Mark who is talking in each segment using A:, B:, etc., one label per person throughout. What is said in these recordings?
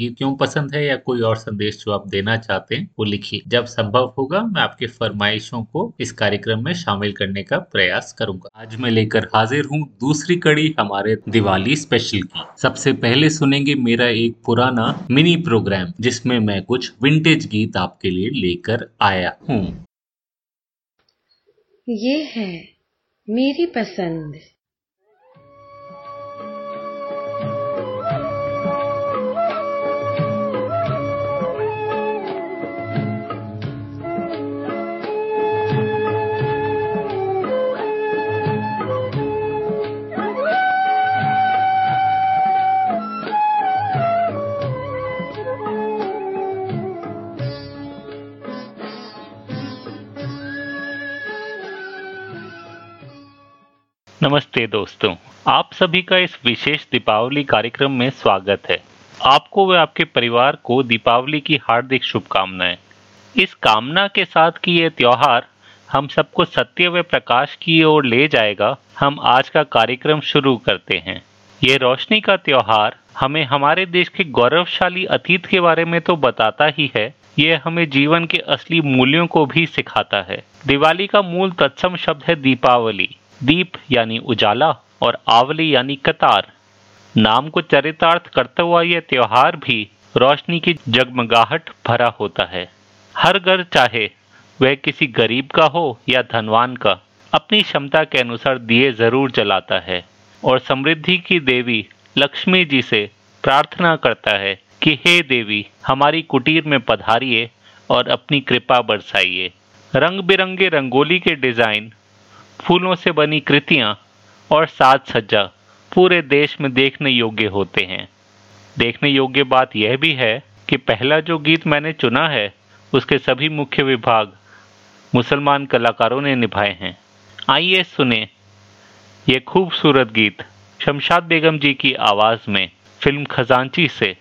A: गीत क्यों पसंद है या कोई और संदेश जो आप देना चाहते हैं, वो लिखिए। जब संभव होगा, मैं आपके फरमाइशों को इस कार्यक्रम में शामिल करने का प्रयास करूँगा। आज मैं लेकर हाजिर हूँ दूसरी कड़ी, हमारे दिवाली स्पेशल की। सबसे पहले सुनेंगे मेरा एक पुराना मिनी प्रोग्राम जिसमें मैं कुछ विंटेज गीत आपके लिए लेकर आया हूँ।
B: ये है मेरी पसंद।
A: नमस्ते दोस्तों, आप सभी का इस विशेष दीपावली कार्यक्रम में स्वागत है। आपको व आपके परिवार को दीपावली की हार्दिक शुभकामनाएँ। इस कामना के साथ कि यह त्योहार हम सबको सत्य व प्रकाश की ओर ले जाएगा, हम आज का कार्यक्रम शुरू करते हैं। ये रोशनी का त्योहार हमें हमारे देश के गौरवशाली अतीत के बारे में तो बताता ही है। ये हमें जीवन के असली मूल्यों को भी सिखाता है। दिवाली का मूल तत्सम शब्द है दीपावली। दीप यानी उजाला और आवली यानी कतार। नाम को चरितार्थ करता हुआ यह त्योहार भी रोशनी की जगमगाहट भरा होता है। हर घर चाहे वह किसी गरीब का हो या धनवान का, अपनी क्षमता के अनुसार दिए ज़रूर जलाता है और समृद्धि की देवी लक्ष्मी जी से प्रार्थना करता है कि हे देवी, हमारी कुटीर में पधारिए और अपनी कृपा बरसाइए। रंग बिरंगे रंगोली के डिज़ाइन फूलों से बनी कृतियाँ और साज सज्जा पूरे देश में देखने योग्य होते हैं। देखने योग्य बात यह भी है कि पहला जो गीत मैंने चुना है, उसके सभी मुख्य विभाग मुसलमान कलाकारों ने निभाए हैं। आइए सुने ये खूबसूरत गीत शमशाद बेगम जी की आवाज़ में फ़िल्म खजांची से।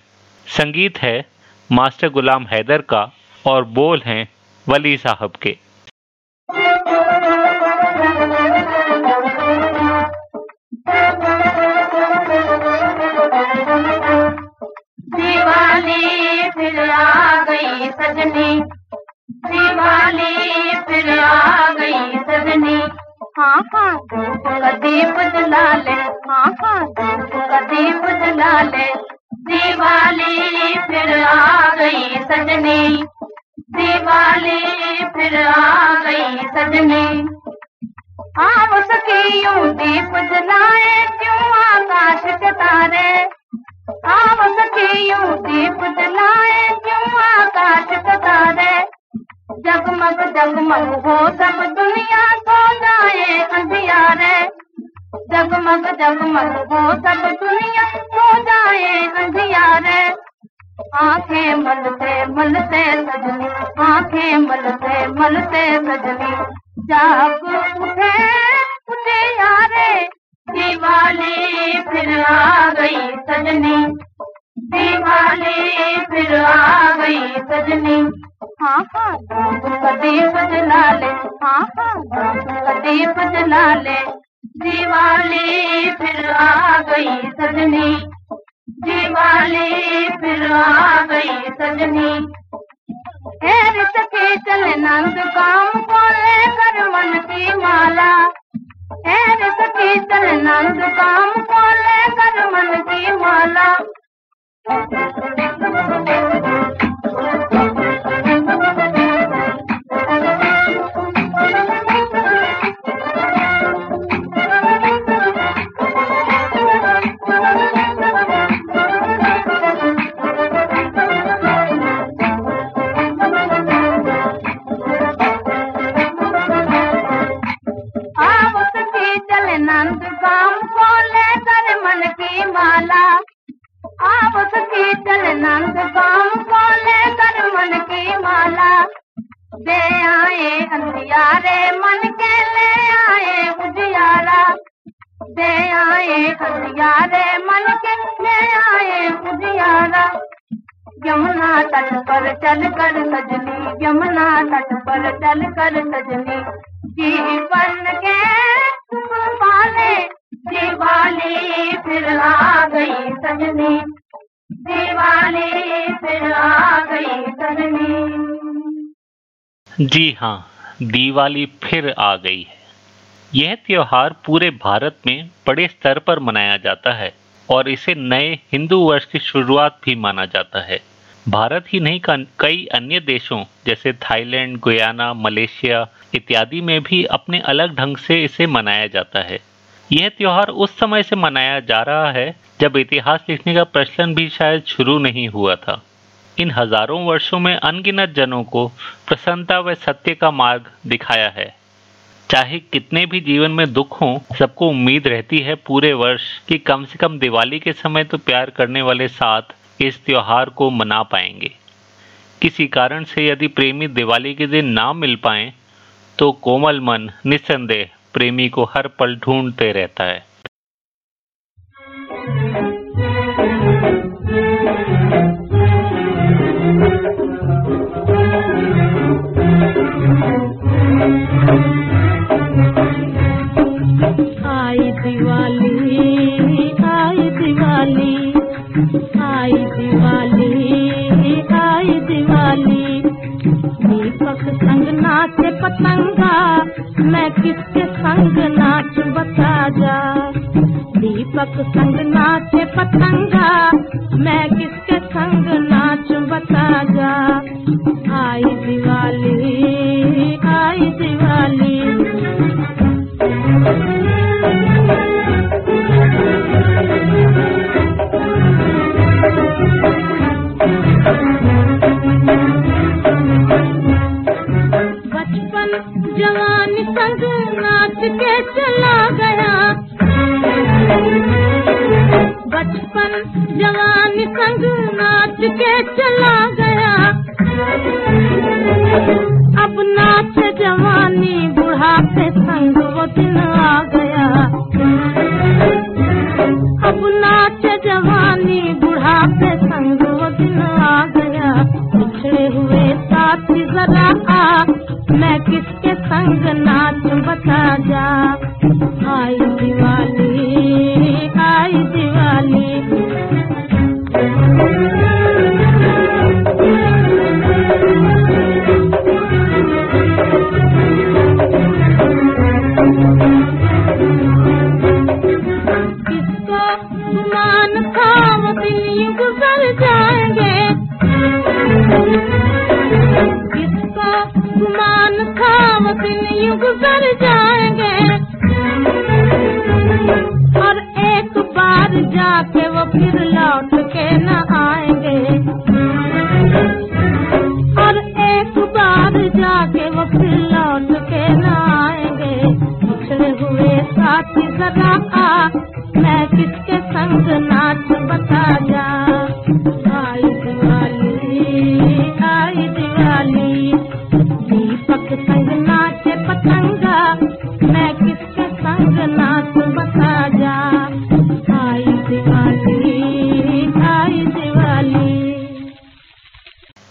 A: संगीत है मास्टर गुलाम हैदर का और बोल हैं वली साहब के।
C: दिवाली फिर आ गई सजनी। दिवाली फिर आ गई सजनी। हाँ हाँ दीप जला ले। हाँ हाँ दीप जला ले। दिवाली फिर आ गई सजनी। दिवाली फिर आ गई सजनी। आम सके यूँ दीप जलाए, क्यों आकाश के तारे? आम सके यूँ दीप जलाए, क्यों आकाश के जगमग जगमग हो सब दुनिया सो जाए अंधियारे। जगमग जगमग हो सब दुनिया सो जाए अंधियारे। आँखें मलते मलते सजनी, आँखें मलते मलते सजनी। जाग उठे उठे यारे। दिवाली फिर आ गई सजनी। दिवाली फिर आ गई सजनी। हाँ हाँ जला ले हाँ जला ले दिवाली फिर आ गई सजनी। दिवाली फिर आ गई सजनी। सके चले नंद काम को लेकर मन की माला। चल नंद काम को लेकर मन की माला। चल नंद काम को लेकर मन की माला दे आए अंधियारे, मन के ले आए उजियारा। दे आए अंधियारे, मन के ले आए उजियारा। यमुना तट पर चल कर सजनी, यमुना तट पर चल कर सजनी। जीवन के पाले, दिवाली फिर आ गई सजनी।
A: जी हाँ दिवाली फिर आ गई है। यह त्योहार पूरे भारत में बड़े स्तर पर मनाया जाता है और इसे नए हिंदू वर्ष की शुरुआत भी माना जाता है। भारत ही नहीं कई अन्य देशों जैसे थाईलैंड, गुयाना, मलेशिया इत्यादि में भी अपने अलग ढंग से इसे मनाया जाता है। यह त्योहार उस समय से मनाया जा रहा है जब इतिहास लिखने का प्रचलन भी शायद शुरू नहीं हुआ था। इन हज़ारों वर्षों में अनगिनत जनों को प्रसन्नता व सत्य का मार्ग दिखाया है। चाहे कितने भी जीवन में दुख हो, सबको उम्मीद रहती है पूरे वर्ष कि कम से कम दिवाली के समय तो प्यार करने वाले साथ इस त्योहार को मना पाएँगे। किसी कारण से यदि प्रेमी दिवाली के दिन ना मिल पाए तो कोमल मन, निस्संदेह प्रेमी को हर पल ढूंढते रहता है।
D: पतंगा मैं किसके संग नाच बता जा दीपक संग नाचे पतंगा। मैं किसके संग नाच बता जा आई दिवाली।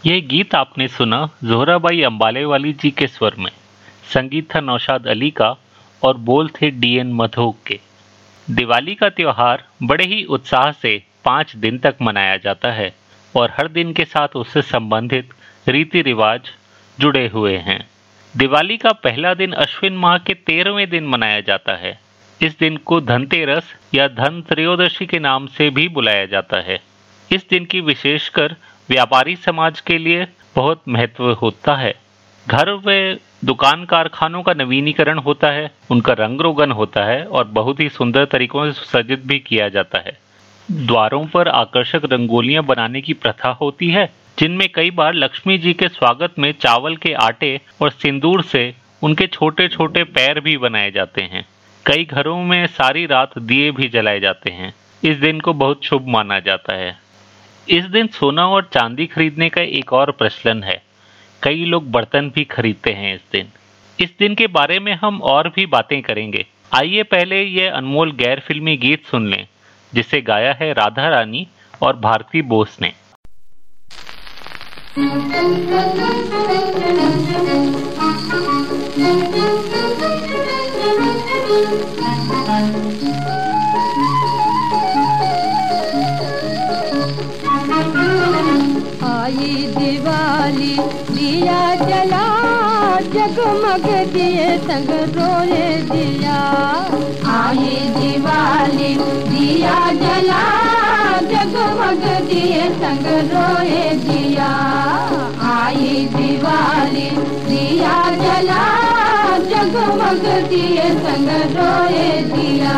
A: यह गीत आपने सुना जोहराबाई अम्बाले वाली जी के स्वर में। संगीत था नौशाद अली का और बोल थे डीएन मधोक के। दिवाली का त्योहार बड़े ही उत्साह से पाँच दिन तक मनाया जाता है और हर दिन के साथ उससे संबंधित रीति रिवाज जुड़े हुए हैं। दिवाली का पहला दिन अश्विन माह के तेरहवें दिन मनाया जाता है। इस दिन को धनतेरस या धन त्रयोदशी के नाम से भी बुलाया जाता है। इस दिन की विशेषकर व्यापारी समाज के लिए बहुत महत्व होता है। घर व दुकान कारखानों का नवीनीकरण होता है, उनका रंग रोगन होता है और बहुत ही सुंदर तरीकों से सज्जित भी किया जाता है। द्वारों पर आकर्षक रंगोलियाँ बनाने की प्रथा होती है, जिनमें कई बार लक्ष्मी जी के स्वागत में चावल के आटे और सिंदूर से उनके छोटे छोटे पैर भी बनाए जाते हैं। कई घरों में सारी रात दिए भी जलाए जाते हैं। इस दिन को बहुत शुभ माना जाता है। इस दिन सोना और चांदी खरीदने का एक और प्रचलन है। कई लोग बर्तन भी खरीदते हैं इस दिन। इस दिन के बारे में हम और भी बातें करेंगे। आइए पहले ये अनमोल गैर फिल्मी गीत सुन लें, जिसे गाया है राधा रानी और भारती बोस ने।
D: आई दिवाली, दिया जला, जगमग दिए संग रोए दिया। आई दिवाली, दिया जला, जगमग दिए संग रोए दिया। आई दिवाली, दिया जला, जगमग दिए संग रोए दिया।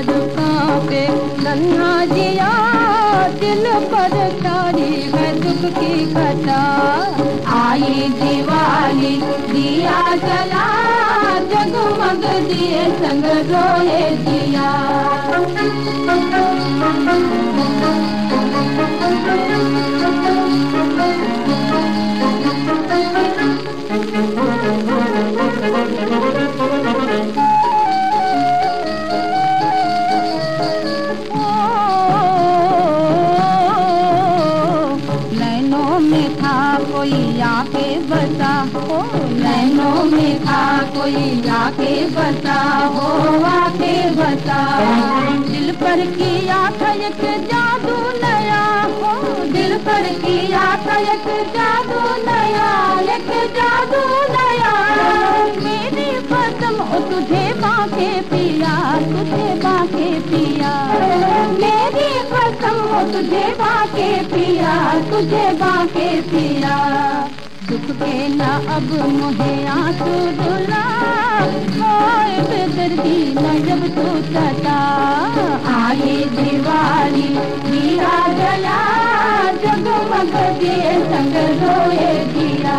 D: थर कांपे नन्हा जिया, दिल पर छाड़ी है दुख की घटा आई दिवाली दिया जला, जगमग दिए संग रोए दिया नैनों कोई आके बता हो आके बता दिल पर किया था एक जादू नया हो दिल पर किया था एक जादू नया, एक जादू नया। मेरी कसम ओ, तुझे बाके पिया, तुझे बाके पिया। मेरी कसम ओ, तुझे बाके पिया, तुझे बाके पिया। दुख के न अब मुझे आँसू रुला मोए जब तू सता आई दिवाली दिया जला जगमग दिए संग रोए दिया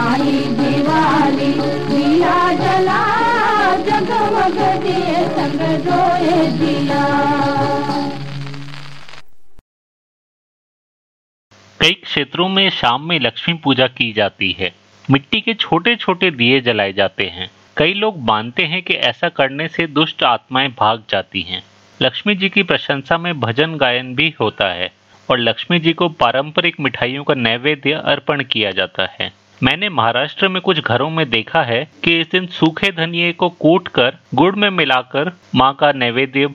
D: आई दिवाली दिया जला। जगमग दिए संग रोए दिया
A: कई क्षेत्रों में शाम में लक्ष्मी पूजा की जाती है। मिट्टी के छोटे छोटे दिए जलाए जाते हैं। कई लोग मानते हैं कि ऐसा करने से दुष्ट आत्माएँ भाग जाती हैं। लक्ष्मी जी की प्रशंसा में भजन गायन भी होता है और लक्ष्मी जी को पारंपरिक मिठाइयों का नैवेद्य अर्पण किया जाता है। मैंने महाराष्ट्र में कुछ घरों में देखा है कि इस दिन सूखे धनिये को कूट कर गुड़ में मिलाकर माँ का नैवेद्य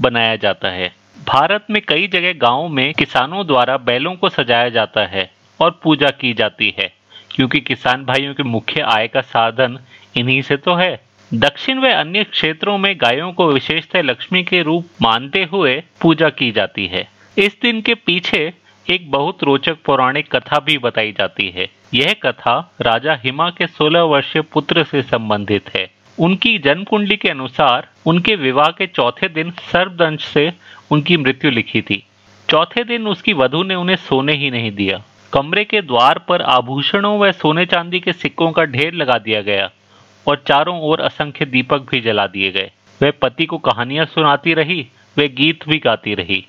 A: बनाया जाता है। भारत में कई जगह गाँवों में किसानों द्वारा बैलों को सजाया जाता है और पूजा की जाती है, क्योंकि किसान भाइयों के मुख्य आय का साधन इन्हीं से तो है। दक्षिण व अन्य क्षेत्रों में गायों को विशेषतः लक्ष्मी के रूप मानते हुए पूजा की जाती है। इस दिन के पीछे एक बहुत रोचक पौराणिक कथा भी बताई जाती है। यह कथा राजा हिमा के 16 वर्षीय पुत्र से संबंधित है। उनकी जन्म कुंडली के अनुसार उनके विवाह के चौथे दिन सर्पदंश से उनकी मृत्यु लिखी थी। चौथे दिन उसकी वधु ने उन्हें सोने ही नहीं दिया। कमरे के द्वार पर आभूषणों व सोने चांदी के सिक्कों का ढेर लगा दिया गया और चारों ओर असंख्य दीपक भी जला दिए गए। वह पति को कहानियाँ सुनाती रही, वे गीत भी गाती रही।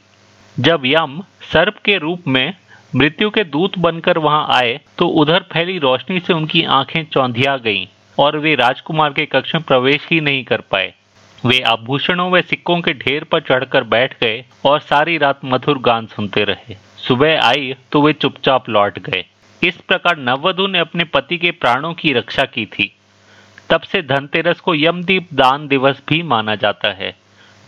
A: जब यम सर्प के रूप में मृत्यु के दूत बनकर वहाँ आए तो उधर फैली रोशनी से उनकी आँखें चौंधिया गईं और वे राजकुमार के कक्ष में प्रवेश ही नहीं कर पाए। वे आभूषणों व सिक्कों के ढेर पर चढ़कर बैठ गए और सारी रात मधुर गान सुनते रहे। सुबह आई तो वे चुपचाप लौट गए। इस प्रकार नववधु ने अपने पति के प्राणों की रक्षा की थी। तब से धनतेरस को यमदीप दान दिवस भी माना जाता है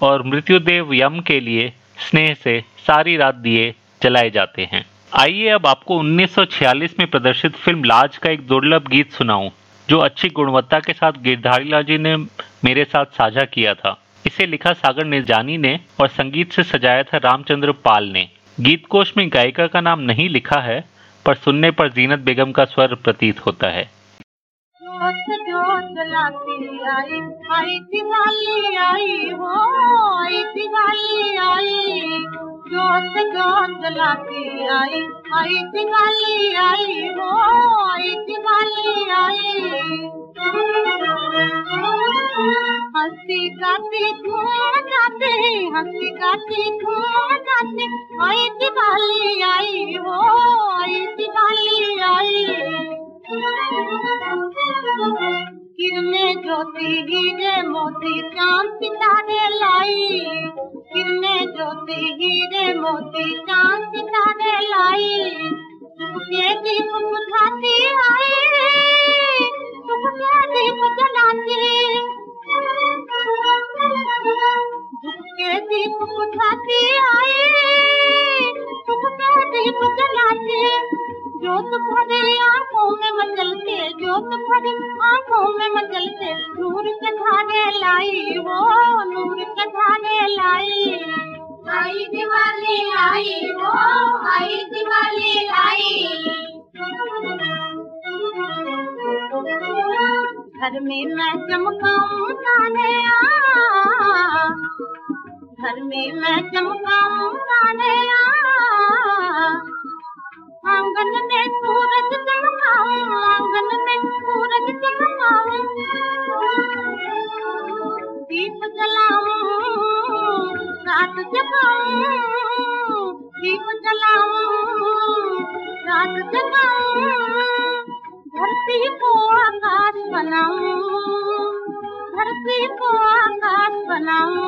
A: और मृत्युदेव यम के लिए स्नेह से सारी रात दिए जलाए जाते हैं। आइए अब आपको 1946 में प्रदर्शित फ़िल्म लाज का एक दुर्लभ गीत सुनाऊं। जो अच्छी गुणवत्ता के साथ गिरधारीलाल जी ने मेरे साथ साझा किया था। इसे लिखा सागर निजानी ने और संगीत से सजाया था रामचंद्र पाल ने। गीत कोश में गायिका का नाम नहीं लिखा है, पर सुनने पर जीनत बेगम का स्वर प्रतीत होता है।
D: आई आई दिवाली आई हो आई दिवाली आई जोत जोत जलाती आई आई आई हो आई हंसी हंसी हो आई दिवाली आई किरने ज्योति हीरे मोती चाँद सितारे लाई। किरने ज्योति हीरे मोती चाँद सितारे लाई। सुख दीप बुझाती आई सुख दीप जलाती। दुख दीप बुझाती आई सुख दीप जलाती। जोत भरे आँखों में मचलते जोत भरे आँखों में मचलते नूर के धागे लाई, वो नूर के धागे लाई। आई दिवाली, आई, वो आई दिवाली आई घर में मैं चमकाऊं ताने आ, घर में मैं चमकाऊं आ। आंगन में सूरज आंगन में सूरज चमकाऊं दीप जलाऊं रात जगाऊं दीप धरती को आकाश बनाऊं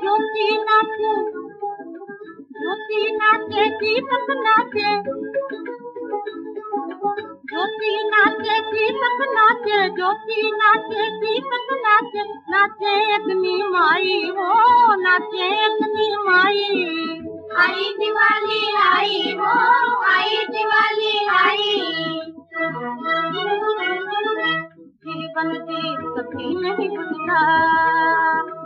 D: ज्योति नाचे ज्योति नाचे दीपक नाचे ज्योति नाचे दीपक नाचे ज्योति नाचे दीपक नाचे नाचे अग्नि माई, हो नाचे अग्नि माई। आई दिवाली, आई, हो आई दिवाली, आई। जीवन दीप कभी नहीं बुझता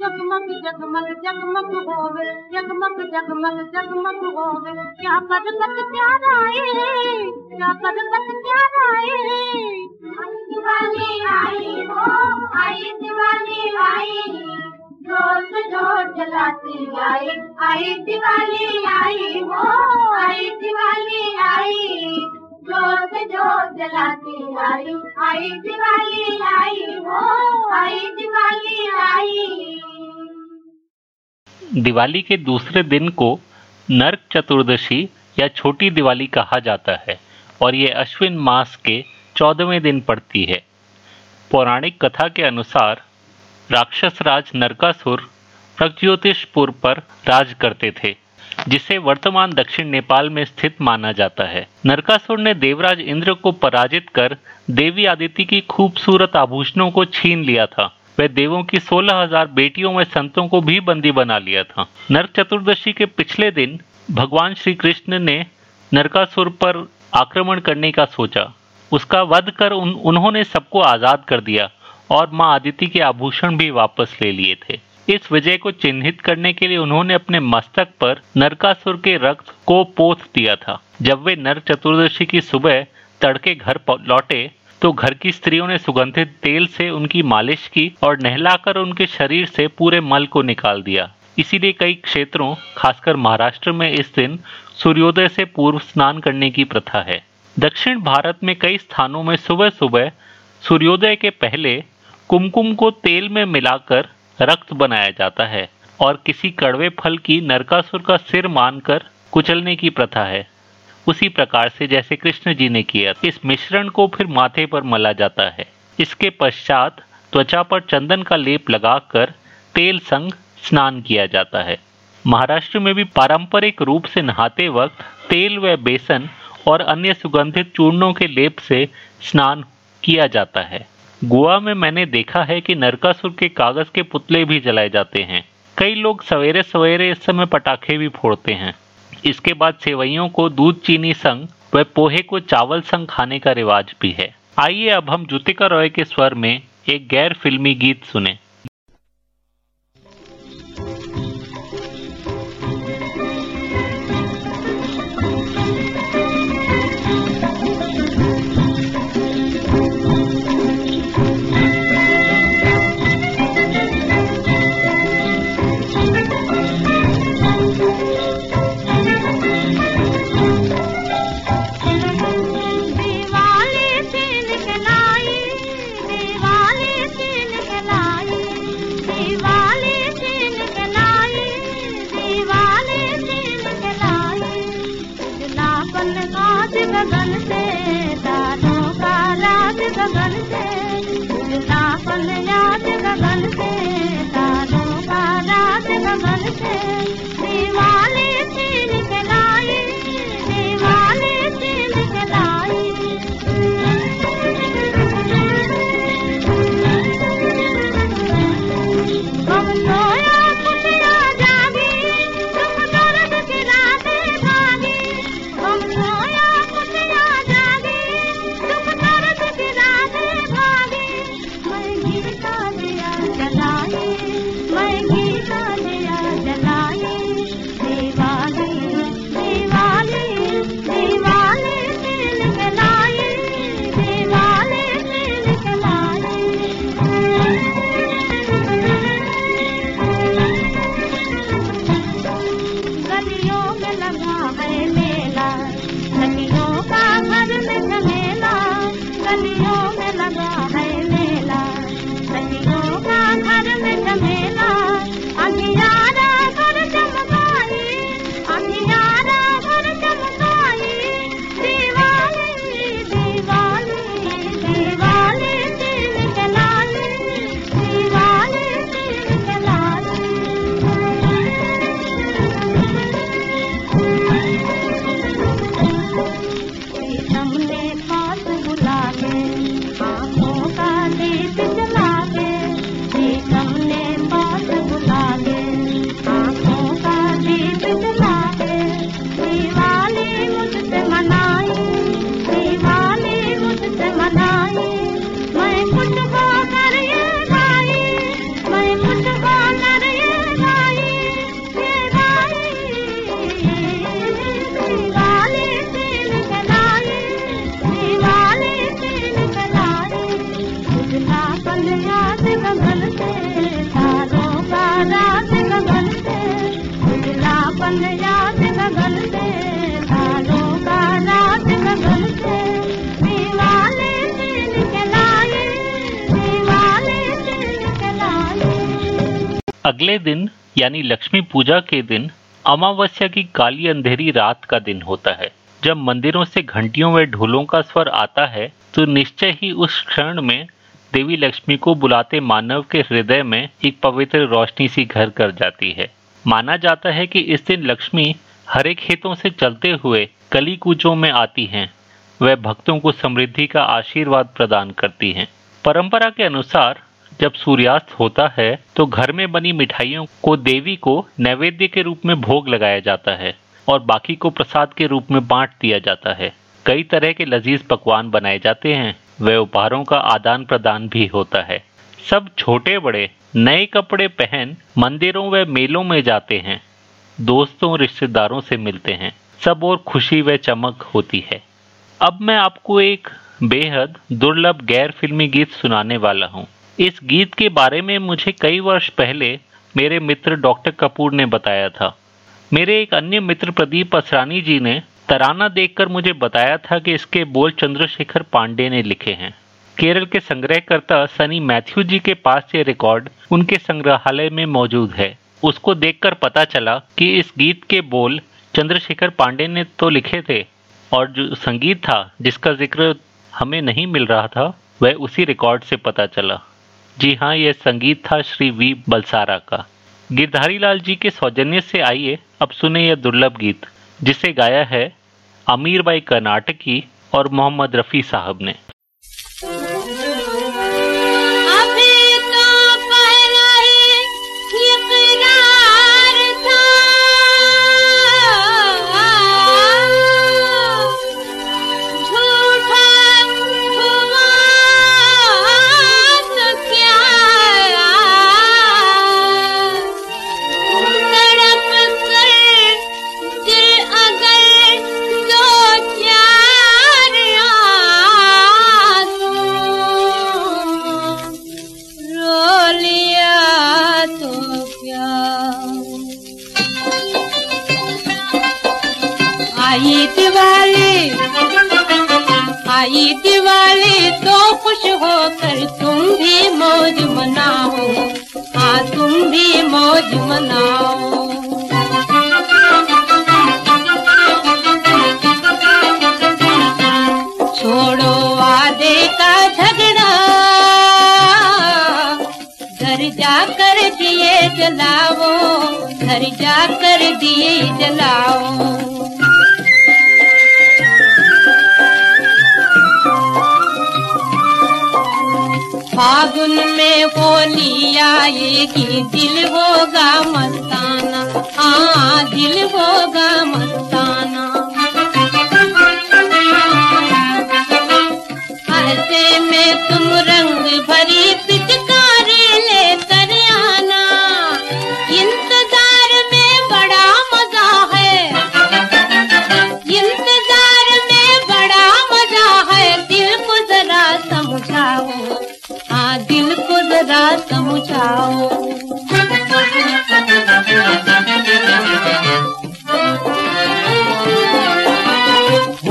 D: जगमग जगमग जगमग होवे, जगमग जगमग जगमग होवे। क्या पर्वत प्यारा है क्या पर्वत प्यारा है दिवाली आई हो आई दिवाली आई। जोत जोत जलाती आई आई दिवाली आई हो आई दिवाली आई। जोत जोत आई आई दिवाली आई हो, आई दिवाली आई।
A: दिवाली के दूसरे दिन को नरक चतुर्दशी या छोटी दिवाली कहा जाता है और ये अश्विन मास के चौदहवें दिन पड़ती है। पौराणिक कथा के अनुसार राक्षस राज नरकासुर प्रज्योतिषपुर पर राज करते थे। जिसे वर्तमान दक्षिण नेपाल में स्थित माना जाता है। नरकासुर ने देवराज इंद्र को पराजित कर देवी आदिति की खूबसूरत आभूषणों को छीन लिया था। वह देवों की सोलह हज़ार बेटियों व संतों को भी बंदी बना लिया था। नरक चतुर्दशी के पिछले दिन भगवान श्री कृष्ण ने नरकासुर पर आक्रमण करने का सोचा। उसका वध कर उन, उन्होंने सबको आज़ाद कर दिया और माँ आदिति के आभूषण भी वापस ले लिए थे।
D: इस विजय को चिन्हित करने के लिए उन्होंने अपने मस्तक पर नरकासुर के रक्त को पोत दिया था। जब वे नर चतुर्दशी की सुबह तड़के घर लौटे तो घर की स्त्रियों ने सुगंधित तेल से उनकी मालिश की और नहलाकर उनके शरीर से पूरे मल को निकाल दिया। इसीलिए कई क्षेत्रों, खासकर महाराष्ट्र में इस दिन सूर्योदय से पूर्व स्नान करने की प्रथा है। दक्षिण भारत में कई स्थानों में सुबह सुबह सूर्योदय के पहले कुमकुम को तेल में मिलाकर रक्त बनाया जाता है और किसी कड़वे फल की नरकासुर का सिर मानकर कुचलने की प्रथा है। उसी प्रकार से जैसे कृष्ण जी ने किया, इस मिश्रण को फिर माथे पर मला जाता है। इसके पश्चात त्वचा पर चंदन का लेप लगाकर तेल संग स्नान किया जाता है। महाराष्ट्र में भी पारंपरिक रूप से नहाते वक्त तेल व बेसन और अन्य सुगंधित चूर्णों के लेप से स्नान किया जाता है। गोवा में मैंने देखा है कि नरकासुर के कागज़ के पुतले भी जलाए जाते हैं। कई लोग सवेरे सवेरे इस समय पटाखे भी फोड़ते हैं। इसके बाद सेवैयों को दूध चीनी संग व पोहे को चावल संग खाने का रिवाज भी है। आइए अब हम जुतिका रॉय के स्वर में एक गैर फिल्मी गीत सुने। यानी लक्ष्मी पूजा के दिन अमावस्या की काली अंधेरी रात का दिन होता है। जब मंदिरों से घंटियों व ढोलों का स्वर आता है तो निश्चय ही उस क्षण में देवी लक्ष्मी को बुलाते मानव के हृदय में एक पवित्र रोशनी सी घर कर जाती है। माना जाता है कि इस दिन लक्ष्मी हरे खेतों से चलते हुए कली कूचों में आती हैं। वह भक्तों को समृद्धि का आशीर्वाद प्रदान करती हैं। परंपरा के अनुसार जब सूर्यास्त होता है तो घर में बनी मिठाइयों को देवी को नैवेद्य के रूप में भोग लगाया जाता है और बाकी को प्रसाद के रूप में बांट दिया जाता है। कई तरह के लजीज पकवान बनाए जाते हैं। व उपहारों का आदान प्रदान भी होता है। सब छोटे बड़े,
A: नए कपड़े पहन मंदिरों व मेलों में जाते हैं। दोस्तों, रिश्तेदारों से मिलते हैं। सब और खुशी व चमक होती है। अब मैं आपको एक बेहद दुर्लभ गैर फिल्मी गीत सुनाने वाला हूँ। इस गीत के बारे में मुझे कई वर्ष पहले मेरे मित्र डॉक्टर कपूर ने बताया था। मेरे एक अन्य मित्र प्रदीप असरानी जी ने तराना देखकर मुझे बताया था कि इसके बोल चंद्रशेखर पांडे ने लिखे हैं। केरल के संग्रहकर्ता सनी मैथ्यू जी के पास ये रिकॉर्ड उनके संग्रहालय में मौजूद है। उसको देखकर पता चला कि इस गीत के बोल चंद्रशेखर पांडे ने तो लिखे थे और जो संगीत था जिसका ज़िक्र हमें नहीं मिल रहा था, वह उसी रिकॉर्ड से पता चला। जी हाँ यह संगीत था श्री वी बलसारा का। गिरधारी लाल जी के सौजन्य से आइए, अब सुने यह दुर्लभ गीत, जिसे गाया है अमीर बाई कर्नाटकी और मोहम्मद रफ़ी साहब ने।
D: आई दिवाली तो खुश होकर तुम भी मौज मनाओ। हाँ तुम भी मौज मनाओ। छोड़ो वादे का झगड़ा, घर जाकर दिए जलाओ, घर जाकर दिए जलाओ। आएगी दिल होगा मस्ताना। हाँ दिल होगा मस्ताना। ऐसे में तुम रंग भरी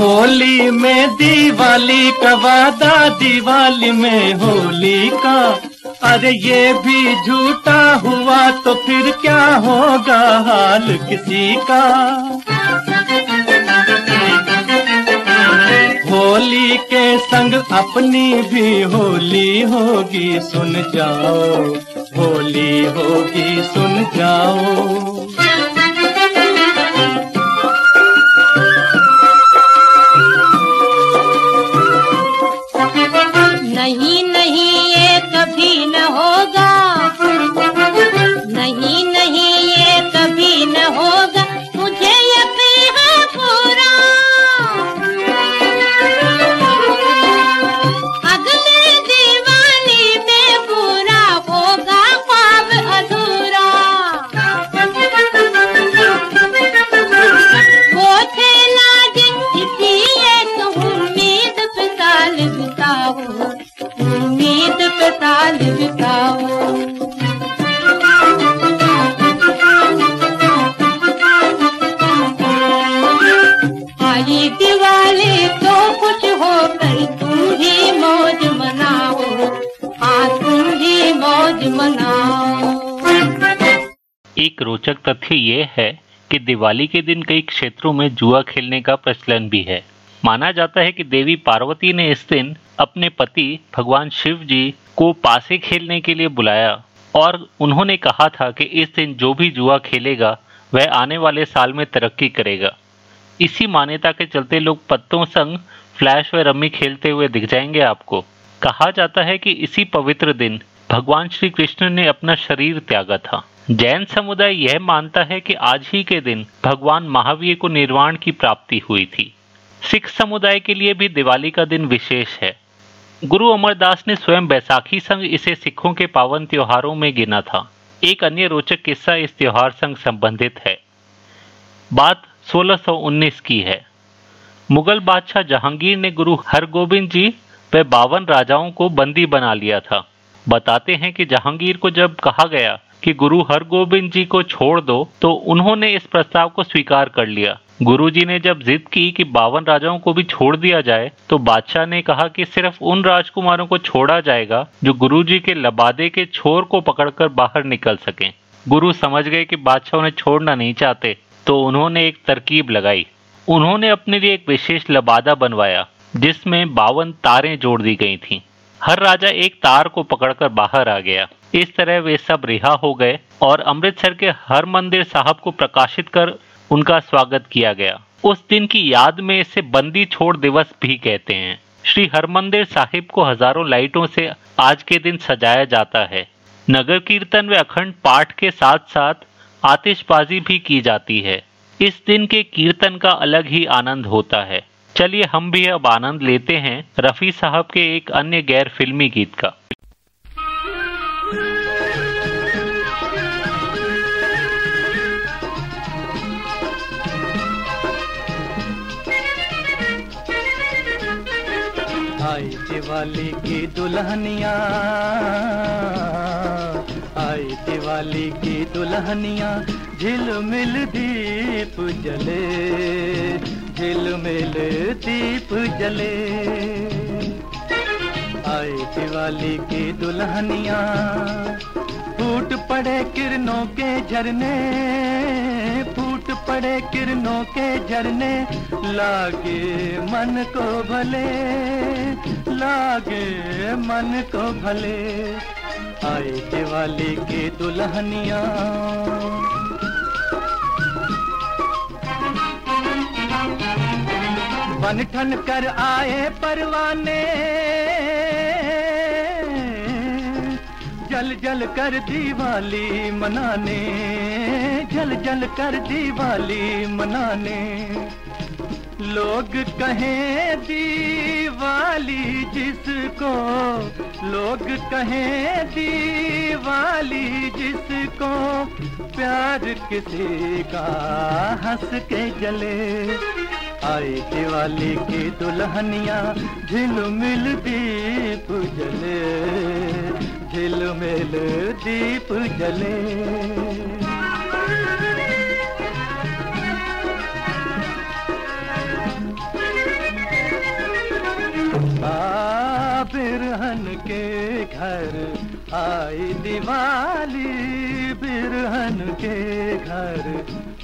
E: होली में दिवाली का वादा, दिवाली में होली का। अरे ये भी झूठा हुआ तो फिर क्या होगा हाल किसी का? होली के संग अपनी भी होली होगी, सुन जाओ। होली होगी सुन जाओ।
A: रोचक तथ्य ये है कि दिवाली के दिन कई क्षेत्रों में जुआ खेलने का प्रचलन भी है। माना जाता है कि देवी पार्वती ने इस दिन अपने पति भगवान शिव जी को पासे खेलने के लिए बुलाया और उन्होंने कहा था कि इस दिन जो भी जुआ खेलेगा, वह आने वाले साल में तरक्की करेगा। इसी मान्यता के चलते लोग पत्तों संग फ्लैश व रम्मी खेलते हुए दिख जाएँगे आपको। कहा जाता है कि इसी पवित्र दिन भगवान श्री कृष्ण ने अपना शरीर त्यागा था। जैन समुदाय यह मानता है कि आज ही के दिन भगवान महावीर को निर्वाण की प्राप्ति हुई थी। सिख समुदाय के लिए भी दिवाली का दिन विशेष है। गुरु अमरदास ने स्वयं बैसाखी संग इसे सिखों के पावन त्योहारों में गिना था। एक अन्य रोचक किस्सा इस त्योहार संग संबंधित है। बात 1619 की है। मुगल बादशाह जहांगीर ने गुरु हरगोबिंद जी व बावन राजाओं को बंदी बना लिया था। बताते हैं कि जहांगीर को जब कहा गया कि गुरु हरगोबिंद जी को छोड़ दो तो उन्होंने इस प्रस्ताव को स्वीकार कर लिया। गुरु जी ने जब जिद की कि बावन राजाओं को भी छोड़ दिया जाए तो बादशाह ने कहा कि सिर्फ़ उन राजकुमारों को छोड़ा जाएगा, जो गुरु जी के लबादे के छोर को पकड़कर बाहर निकल सकें। गुरु समझ गए कि बादशाह उन्हें छोड़ना नहीं चाहते तो उन्होंने एक तरकीब लगाई। उन्होंने अपने लिए एक विशेष लबादा बनवाया, जिसमें बावन तारें जोड़ दी गई थीं। हर राजा एक तार को पकड़कर बाहर आ गया। इस तरह वे सब रिहा हो गए और अमृतसर के हर मंदिर साहब को प्रकाशित कर उनका स्वागत किया गया। उस दिन की याद में इसे बंदी छोड़ दिवस भी कहते हैं। श्री हरमंदिर साहिब को हज़ारों लाइटों से आज के दिन सजाया जाता है। नगर कीर्तन व अखंड पाठ के साथ साथ आतिशबाजी भी की जाती है। इस दिन के कीर्तन का अलग ही आनंद होता है। चलिए हम भी अब आनंद लेते हैं रफी साहब के एक अन्य गैर फिल्मी गीत का।
E: दिवाली की दुल्हनिया, आई दिवाली की दुल्हनिया झिलमिल दीप जले झिलमिल दीप जले। आई दिवाली की दुल्हनिया, फूट पड़े किरणों के झरने पड़े किरणों के झरने, लागे मन को भले, लागे मन को भले। आए दिवाली की दुल्हनिया। बन ठन कर आए परवाने, जल जल कर दिवाली मनाने। जल जल कर दिवाली मनाने। लोग कहें दिवाली जिसको, लोग कहें दिवाली जिसको, प्यार किसी का हंस के जले। आई दिवाली की दुल्हनिया झिलमिल दीप जले। झिलमिल दीप जले। के घर, आई दिवाली बिरहन के घर,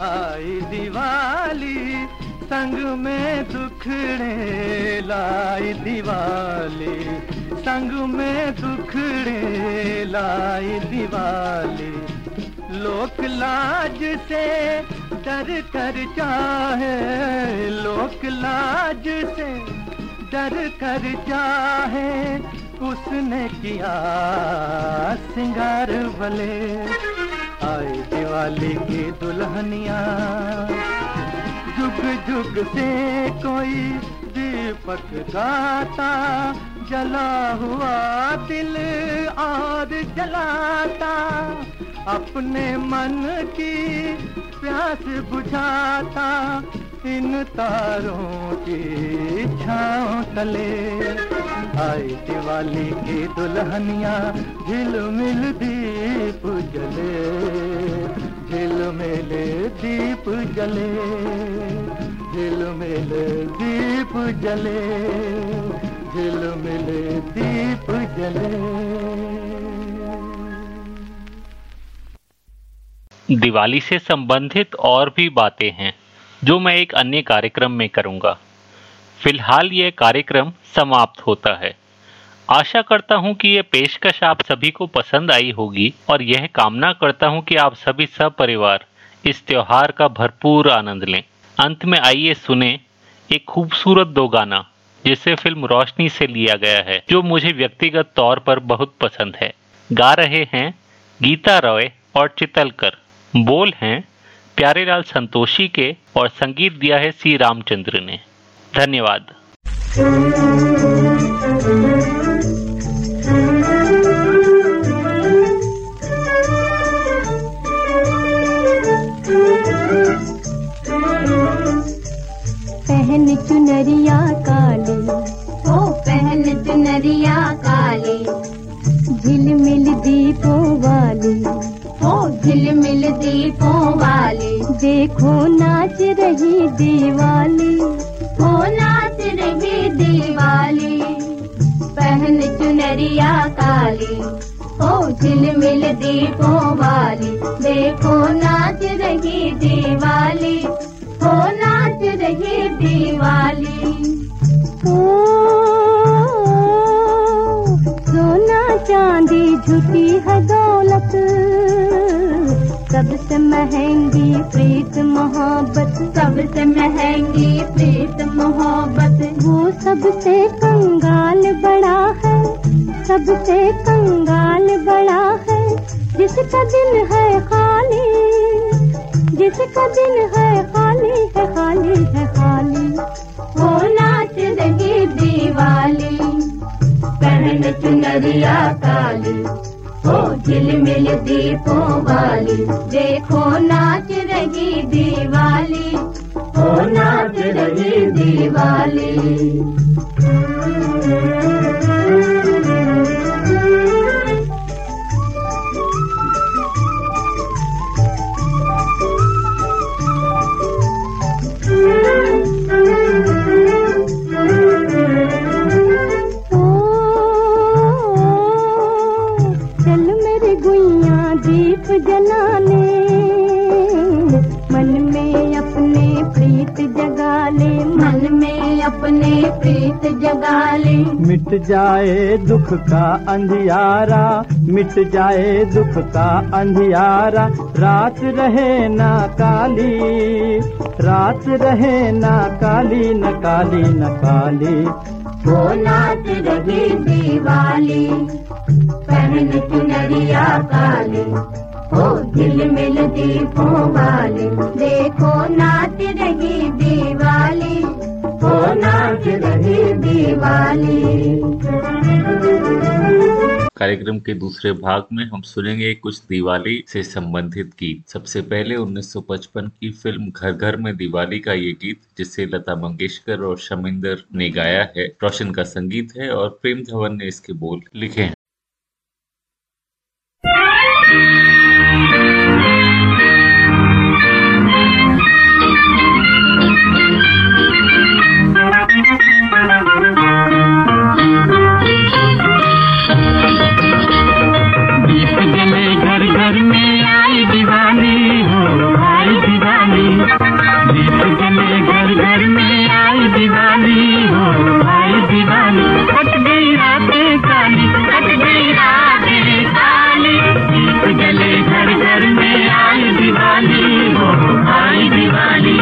E: आई दिवाली संग में दुखड़े लाई दिवाली, संग में दुखड़े लाई दिवाली। लोक लाज से डर कर चाहे, लोक लाज से डर कर चाहे उसने किया सिंगार भले आई दिवाली की दुल्हनिया जुग जुग से कोई दीपक गाता, जला हुआ दिल और जलाता। अपने मन की प्यास बुझाता इन तारों की छाँव तले। आई दिवाली की दुल्हनिया, झिलमिल दीप जले। झिलमिल दीप जले। झिलमिल दीप जले। झिलमिल दीप जले।
A: दिवाली से संबंधित और भी बातें हैं। जो मैं एक अन्य कार्यक्रम में करूँगा। फ़िलहाल यह कार्यक्रम समाप्त होता है। आशा करता हूँ कि यह पेशकश आप सभी को पसंद आई होगी और यह कामना करता हूँ कि आप सभी सब परिवार इस त्योहार का भरपूर आनंद लें। अंत में आइए सुने एक खूबसूरत दो गाना, जिसे फ़िल्म रोशनी से लिया गया है, जो मुझे व्यक्तिगत तौर पर बहुत पसंद है। गा रहे हैं गीता रॉय और चितलकर बोल हैं प्यारेलाल संतोषी के और संगीत दिया है सी रामचंद्र ने। धन्यवाद।
D: झिलमिल दीपों वाले देखो नाच रही दीवाली।
F: हो नाच रही दीवाली। पहन चुनरिया काली। ओ झिलमिल दीपों वाली देखो नाच रही दीवाली। हो नाच रही दीवाली।
D: ओ चांदी झुकी है दौलत। सबसे महँगी प्रीत मोहब्बत।
F: सबसे महँगी प्रीत मोहब्बत।
D: वो सबसे कंगाल बड़ा है। सबसे कंगाल बड़ा है। जिसका दिल है खाली। जिसका दिल है खाली है खाली है खाली।
F: वो नाच रही दिवाली। पहन चुनरिया काली। हो झिलमिल दीपों वाली। देखो नाच रही दिवाली। हो नाच रही दिवाली।
G: मिट जाए दुख का अंधियारा, मिट जाए दुख का अंधियारा। रात रहे ना काली, रात रहे ना काली, न काली न काली।
F: हो नाच रही दिवाली पहन चुनरिया काली। हो झिलमिल दीपों वाली, देखो नाच रही दिवाली। हो नाच रही
C: कार्यक्रम के दूसरे भाग में हम सुनेंगे कुछ दिवाली से संबंधित गीत। सबसे पहले 1955 की फ़िल्म घर घर में दिवाली का ये गीत, जिसे लता मंगेशकर और शमिंदर ने गाया है, रोशन का संगीत है और प्रेम धवन ने इसके बोल लिखे हैं।
G: दिवाली हो भाई दीवानी कट गई रातें काली, कट गई रातें काली। दीप जले घर घर में आई दीवानी हो आई दीवानी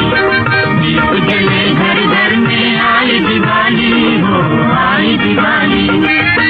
G: दीप जले घर घर में आई दीवानी हो आई दिवाली।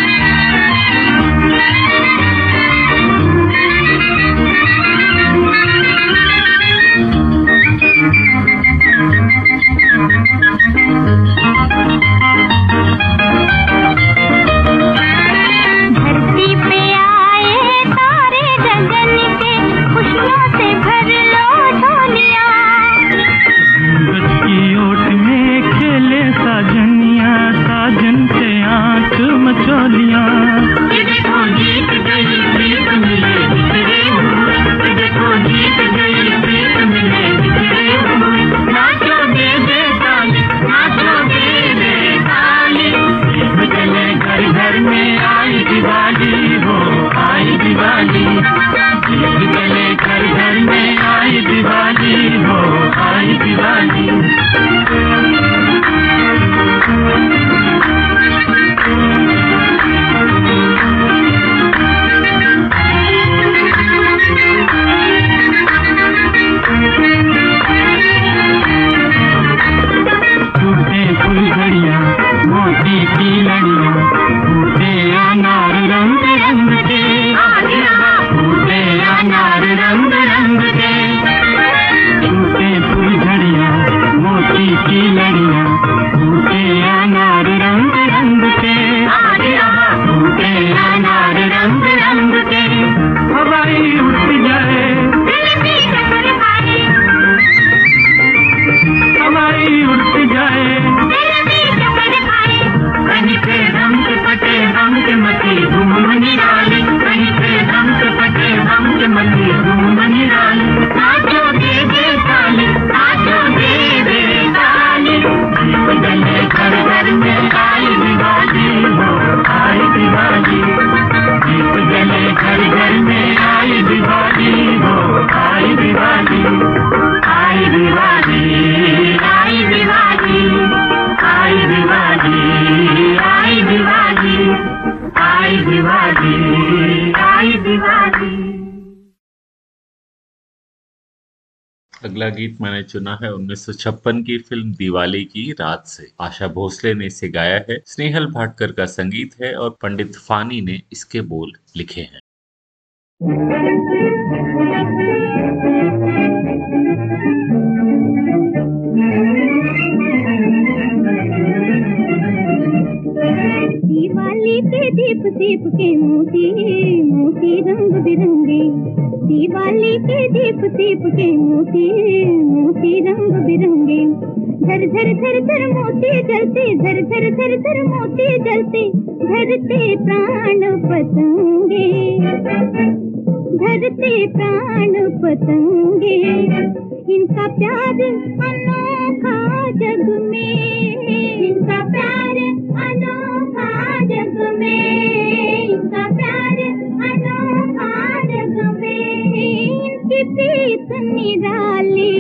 F: अगला गीत मैंने चुना है 1956 की फ़िल्म दिवाली की रात से। आशा भोसले ने इसे गाया है, स्नेहल भाटकर का संगीत है और पंडित फानी ने इसके बोल लिखे हैं।
D: दीप दीप के मोती मोती रंग बिरंगे। दिवाली के दीप दीप के मोती मोती रंग बिरंगे। झर झर झर झर मोती जलते झर झर झर झर मोती जलते, धरते प्राण पतंगे। धरते प्राण पतंगे। इनका प्यार अनोखा जग में। इनका प्यार अनोखा निराली।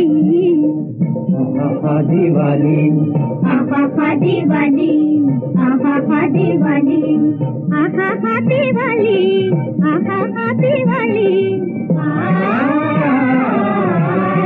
H: आहा दिवाली
D: आहा दिवाली आहा दिवाली आहा दिवाली आहा।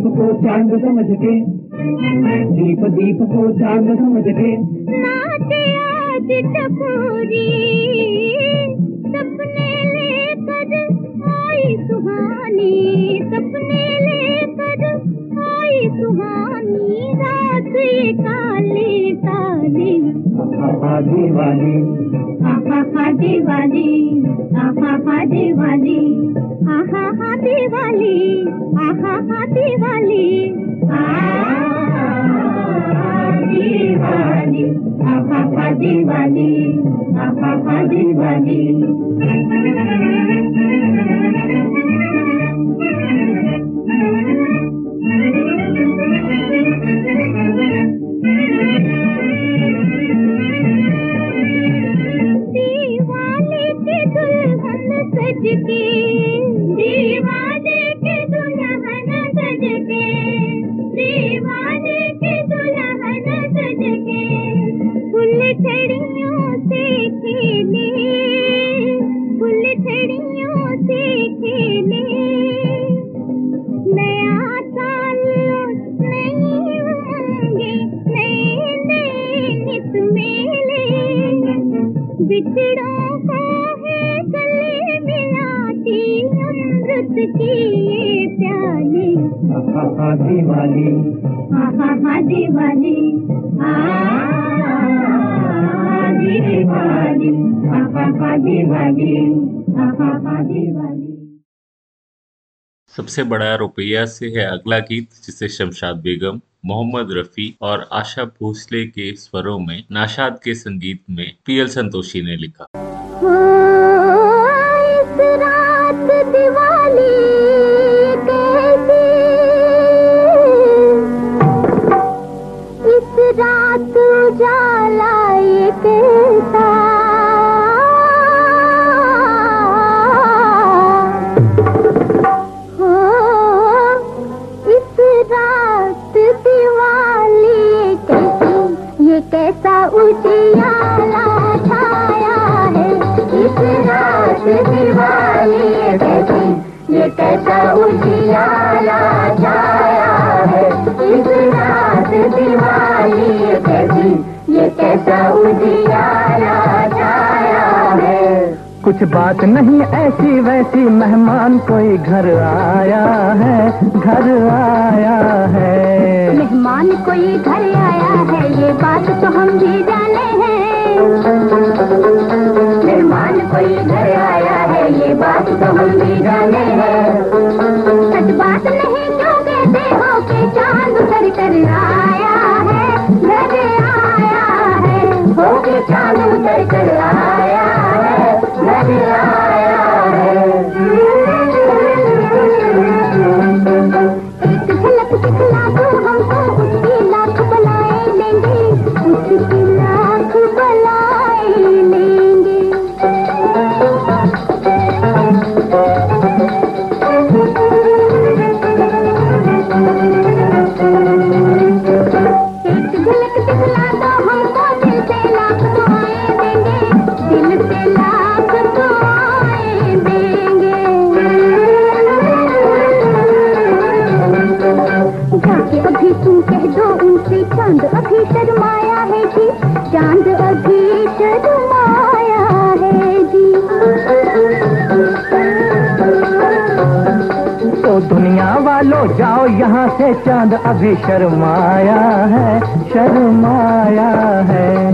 H: दीप को चाँद समझ के दीप दीप को चाँद समझ के
D: नाचे आज टपोरी सुहानी सपने लेकर आई सुहानी
H: आहा दिवाली,
D: आहा आहा दिवाली. आहा दिवाली आहा दीवाने
F: सबसे बड़ा रुपया से है अगला गीत, जिसे शमशाद बेगम, मोहम्मद रफी और आशा भोसले के स्वरों में, नाशाद के संगीत में पीएल संतोषी ने लिखा।
D: कैसी उजियाला है इस रात दिवाली कैसी ये कैसा उजियाला है।
H: कुछ बात नहीं ऐसी वैसी मेहमान कोई घर आया है घर आया है।
D: मेहमान कोई घर आया है ये बात तो हम भी जाने हैं। मेहमान कोई घर आया है, ये बात तो हम भी जाने हैं। सच बात नहीं, क्यों कहते हो कि चाँद उतर कर आया है? घर आया है, हो के चाँद उतर कर आया है? घर आया है। एक झलक
F: अभी शर्माया है शर्माया है।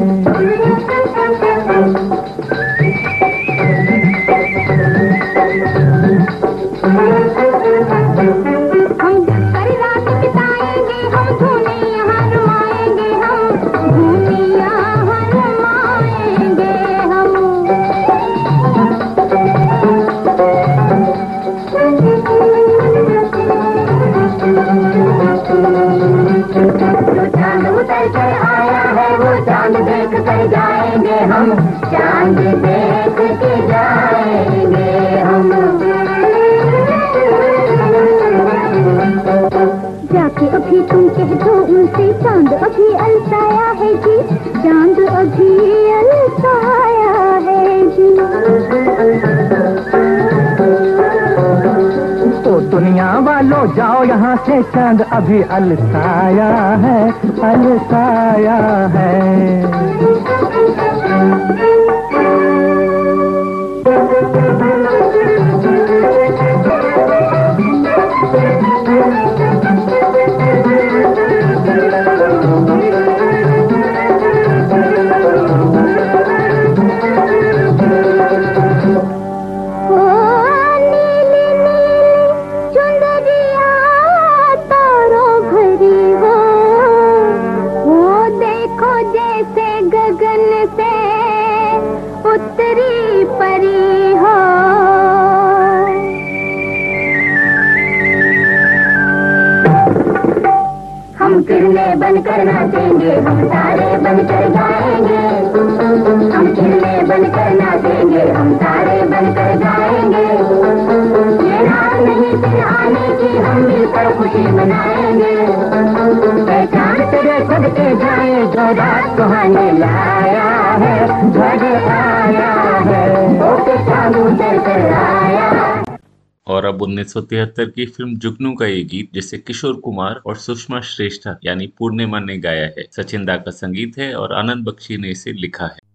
I: यहाँ से चाँद अभी
F: अलसाया है अलसाया है। उतरी परी हो। हम किरने बनकर नाचेंगे, हम तारे बनकर जाएँगे हम किरने बनकर नाचेंगे, हम तारे बन कर ये रात आने की हम मिलकर खुशी मनाएँगे पहचान तेरे सदके जाए जो रात लाया है आया है चालू आया
C: और अब की फ़िल्म जुगनू का ये गीत, जिसे किशोर कुमार और सुषमा श्रेष्ठा यानी पूर्णिमा ने गाया है, सचिन दा का संगीत है और आनंद बख्शी ने इसे लिखा है।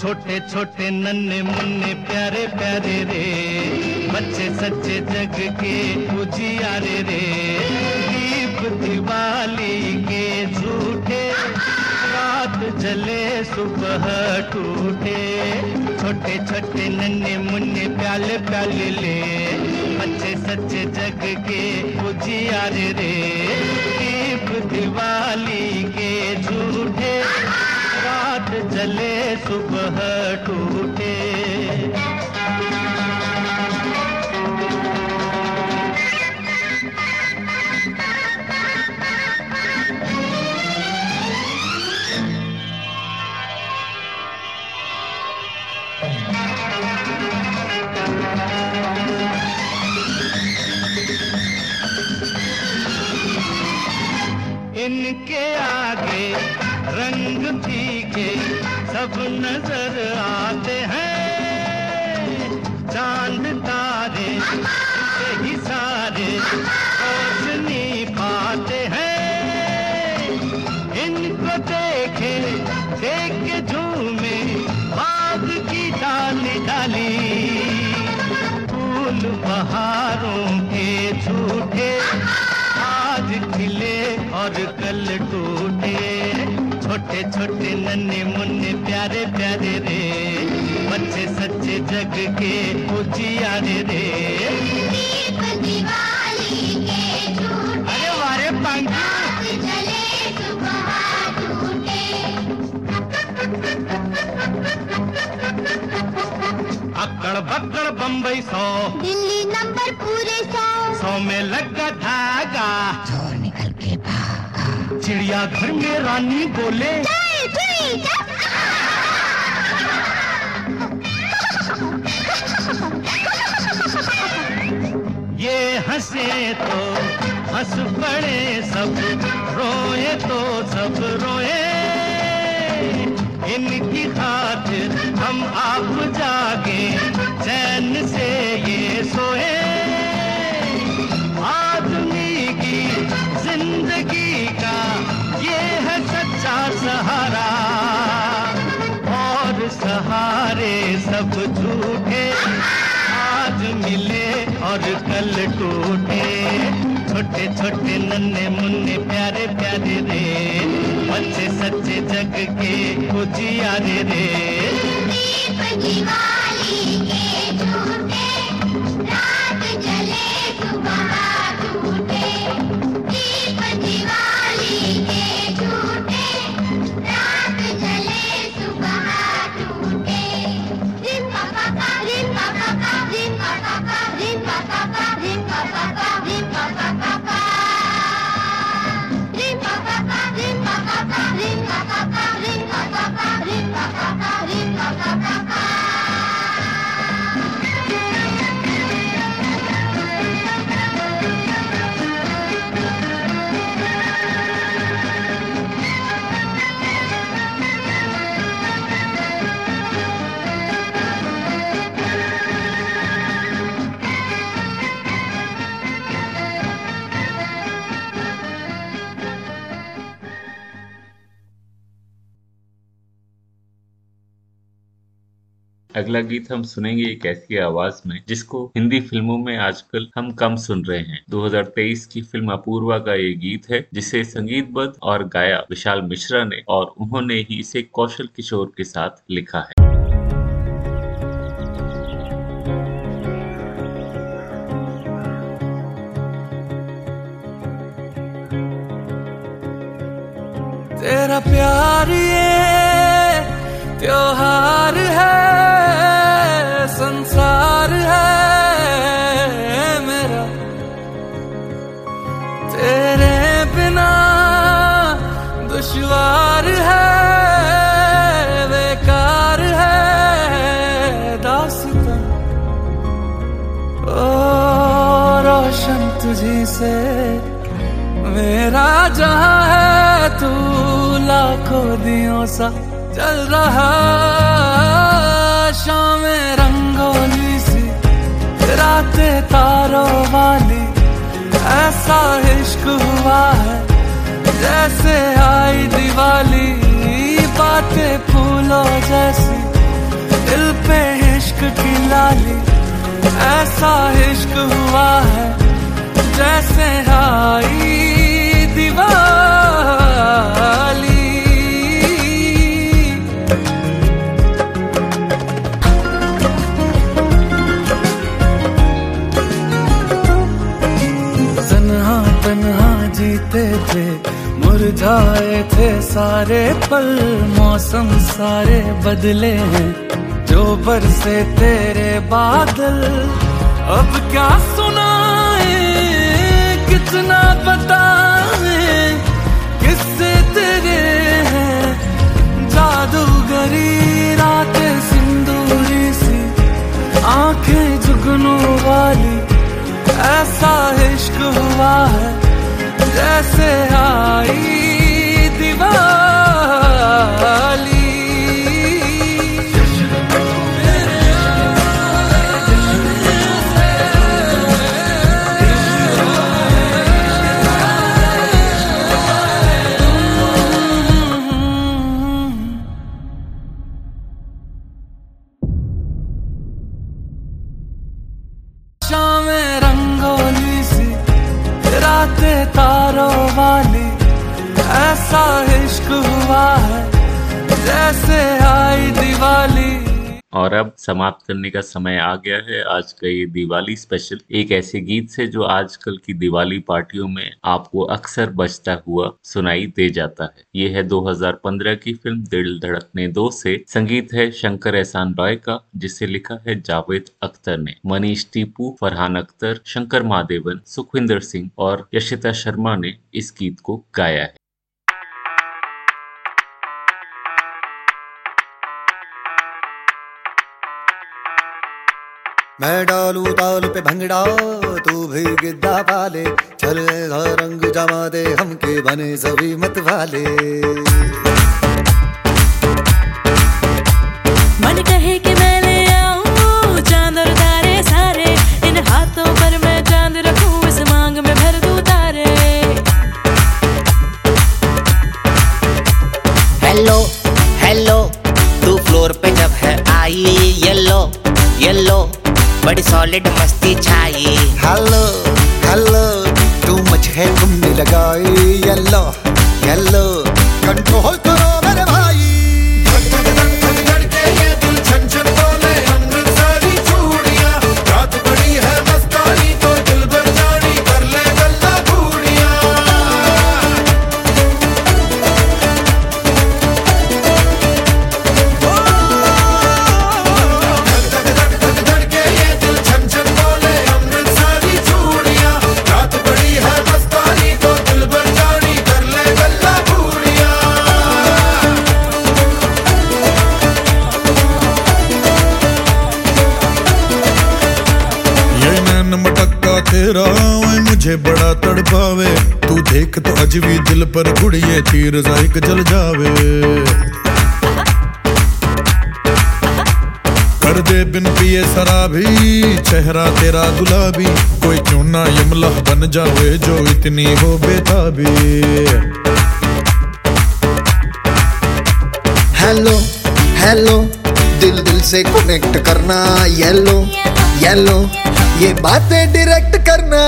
I: छोटे छोटे नन्हे मुन्ने प्यारे प्यारे रे, बच्चे सच्चे जग के उजियारे रे दीप दिवाली के झूठे जले सुबह टूटे, छोटे छोटे नन्हे मुन्ने प्याले प्याले ले। बच्चे सच्चे जग के उजियारे रे, दीप दिवाली के झूठे। रात चले सुबह टूटे। इनके आगे रंग फीके सब नज़र आते हैं। छोटे छोटे नन्हे मुन्ने प्यारे प्यारे रे। बच्चे सच्चे जग के उजियारे रे। अरे वारे पंखी। अकड़ बकड़ बम्बई सौ।
F: दिल्ली नंबर पूरे सौ।
I: सौ में लगा धागा। चिड़िया घर में रानी बोले। ये हंसे तो हंस पड़े सब रोए तो सब रोए। इनकी खातिर हम आप जागे चैन से ये सोए। सब झूठे। आज मिले और कल टूटे। छोटे छोटे नन्हे मुन्ने प्यारे प्यारे रे। अच्छे, सच्चे जग के उजियारे रे
C: अगला गीत हम सुनेंगे एक ऐसी आवाज़ में, जिसको हिंदी फ़िल्मों में आजकल हम कम सुन रहे हैं। 2023 की फ़िल्म अपूर्वा का ये गीत है, जिसे संगीतबद्ध और गाया विशाल मिश्रा ने और उन्होंने ही इसे कौशल किशोर के साथ लिखा है।
J: तेरा प्यार ये त्योहार तुझी से, मेरा जहाँ है तू लाखों दियों सा चल रहा शाम रंगोली सी, रातें तारों वाली, ऐसा इश्क हुआ है जैसे आई दिवाली, बातें फूलों जैसी, दिल पे इश्क की लाली, ऐसा इश्क हुआ है जैसे आई दिवाली। तन्हा तन्हा जीते थे, मुरझाए थे सारे पल, मौसम सारे बदले हैं, जो बरसे तेरे बादल। अब क्या सुनाए कितना बताए किससे तेरे हैं जादूगरी रातें सिंदूरी सी, आँखें जुगनों वाली। ऐसा इश्क हुआ है जैसे आई दिवाली। इश्क हुआ है, जैसे आई दिवाली।
C: और अब समाप्त करने का समय आ गया है। आज का ये दिवाली स्पेशल एक ऐसे गीत से जो आजकल की दिवाली पार्टियों में आपको अक्सर बजता हुआ सुनाई दे जाता है। ये है 2015 की फ़िल्म दिल धड़कने दो से। संगीत है शंकर एहसान रॉय का, जिसे लिखा है जावेद अख्तर ने। मनीष टीपू, फरहान अख्तर, शंकर महादेवन, सुखविंदर सिंह और यशिता शर्मा ने इस गीत को गाया है।
K: मैं डालू ताल पे भंगड़ा तू भी गिद्दा पाले। चल रंग जमा दे हमके बने सभी मत वाले
L: मन कहे कि मैं ले आऊँ चाँद और तारे सारे। इन हाथों पर मैं चाँद रखूँ इस मांग में भर दूँ तारे।
M: हेलो हेलो तू फ्लोर पे जब है आई येलो येलो बड़ी सॉलिड मस्ती छाई।
K: हेलो हेलो तू मच है तुमने लगाई येलो येलो कंट्रोल करो।
N: मुझे बड़ा तड़पावे। तू देख तो अज भी दिल पर गुड़िए तीर जायक जल जावे। कर दे बिन पिए शराबी, चेहरा तेरा गुलाबी। कोई क्यों ना यमला बन जावे जो इतनी हो बेताबी।
K: हेलो हेलो दिल दिल से कनेक्ट करना। येलो येलो ये बातें डायरेक्ट करना।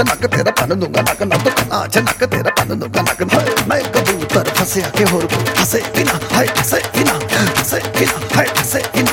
K: छना छनक तेरा पन दूँगा नक ना तो कना अच्छा नक तेरा पन दूँगा नक मैं कबूतर फंसे आके और फंसे बिना हाय फंसे बिना फंसे बिना हाय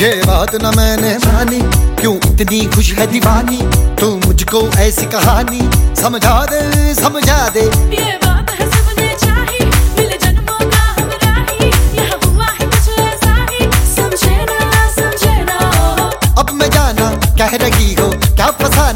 K: ये बात न मैंने मानी। क्यों इतनी खुश है दीवानी? तू मुझको ऐसी कहानी समझा दे समझा दे।
L: ये बात है सबने चाही मिले जन्मों का हमरा यह हुआ है कुछ ऐसा ही समझे ना समझे ना।
K: अब मैं जाना कह रही हो क्या फसाना?